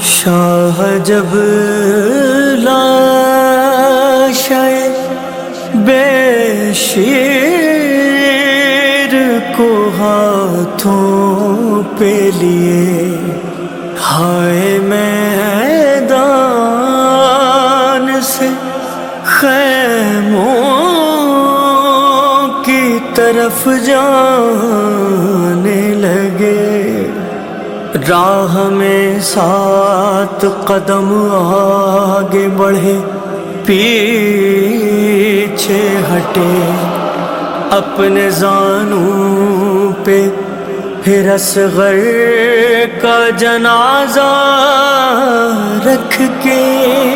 شاہ جب لاش بے شیر کو ہاتھوں پہ لیے ہائے طرف جانے لگے۔ راہ میں سات قدم آگے بڑھے، پیچھے ہٹے۔ اپنے زانوں پہ پھر اصغر کا جنازہ رکھ کے۔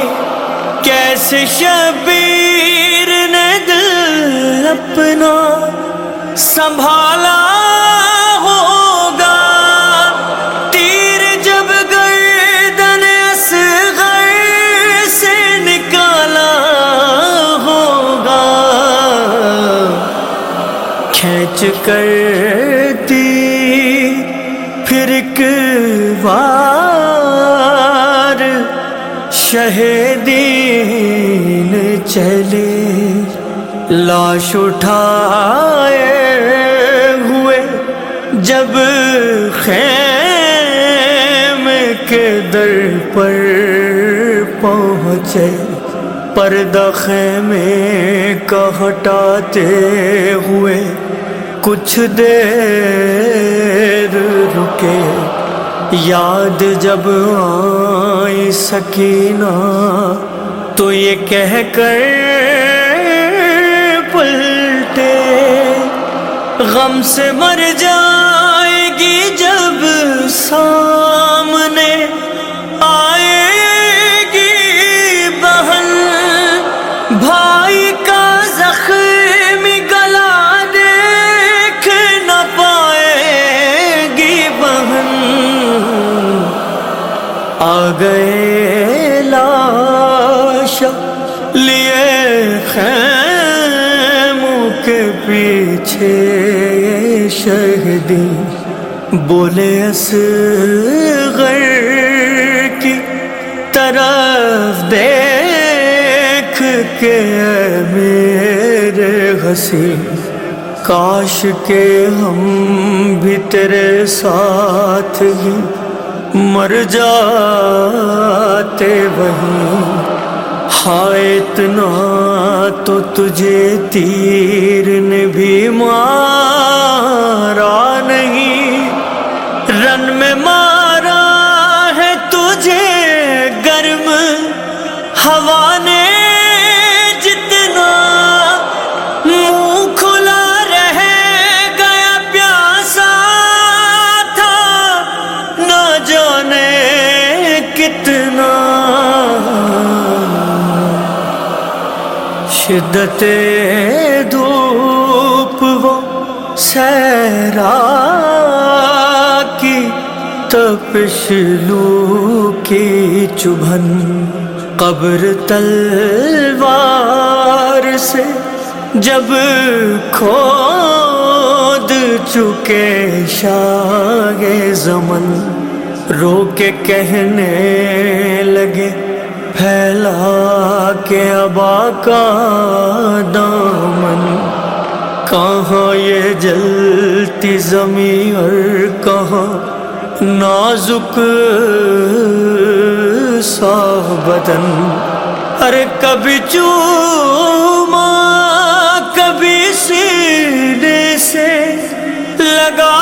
کیسے شبیر نے دل اپنا سنبھالا ہوگا۔ تیر جب گردن اصغر سے نکالا ہوگا۔ کھینچ کرتی پھر بار شہدین چلے۔ لاش اٹھائے ہوئے جب خیم کے در پر پہنچے پردہ خیمے کا ہٹاتے ہوئے کچھ دیر رکے یاد جب آئی سکینہ تو یہ کہہ کر غم سے مر جائے گی جب سامنے آئے گی بہن۔ بھائی کا زخم گلا دیکھ نہ پائے گی بہن۔ آ گئے کے پیچھے شہدی بولے اصغر کی طرف دیکھ کے میرے ہنسی کاش کے ہم بھی تیرے ساتھ ہی مر جاتے وہیں۔ ہائے اتنا تو تجھے تیر نے بھی مارا نہیں۔ رن میں مار شدت دھوپ وہ سیرا کی تپش لو کی چبھن قبر تلوار سے جب کھود چکے شاگ زمن رو کے کہنے لگے پھیلا کے ابا کا دامن۔ کہاں یہ جلتی زمین اور کہاں نازک سا بدن۔ ارے کبھی چوما، کبھی سینے سے لگایا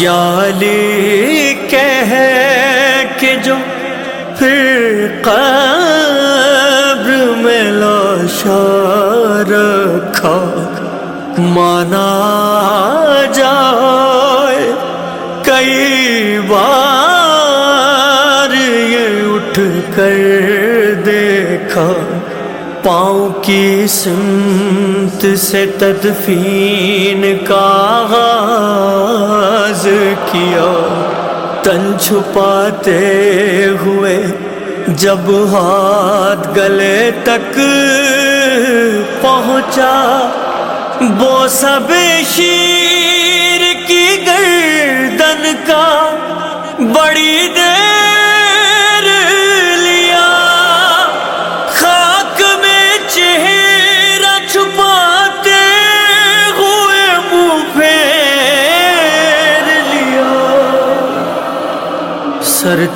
یالی کہہ کہ جو پھر قبر میں لاشا رکھا، مانا جائے کئی بار یہ اٹھ کر دیکھا۔ پاؤں کی سمت سے تدفین کا آغاز کیا۔ تن چھپاتے ہوئے جب ہاتھ گلے تک پہنچا، وہ سب شیر کی گردن کا بڑی دیر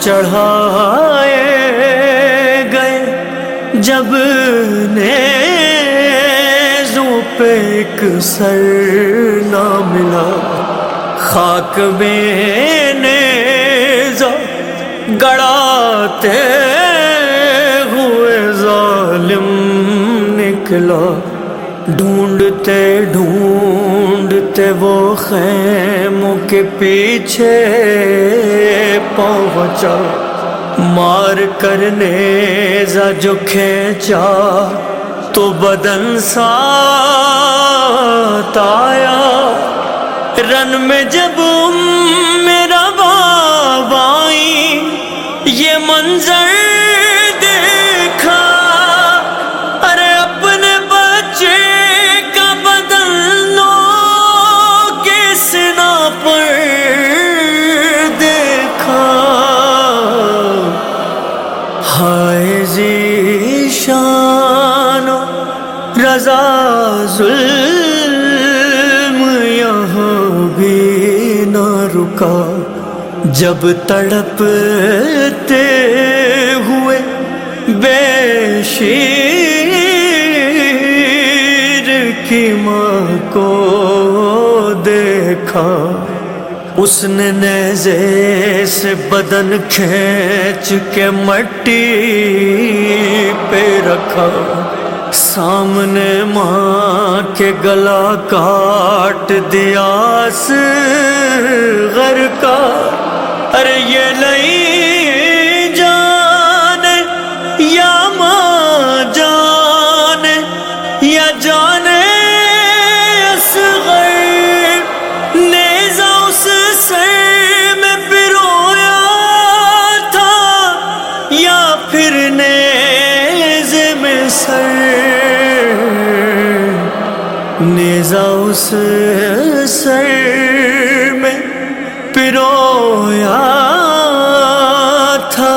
چڑھائے گئے۔ جب پہ ایک سر نہ ملا خاک میں گڑاتے ہوئے ظالم نکلا۔ ڈھونڈتے ڈھونڈتے وہ خیموں کے پیچھے پہنچا۔ مار کرنے زا جو کھینچا تو بدن ساتھ آیا۔ رن میں جب میرا باب آئی یہ منظر ظلم یہاں بھی نہ رکا۔ جب تڑپتے ہوئے بے شیر کی ماں کو دیکھا، اس نے نیزے سے بدن کھینچ کے مٹی پہ رکھا۔ سامنے ماں کے گلا کاٹ دیا غر کا ارے یہ لئی اس سر میں پرویا تھا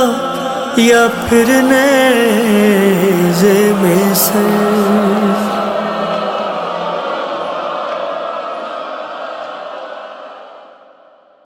یا پھر نیزے میں سر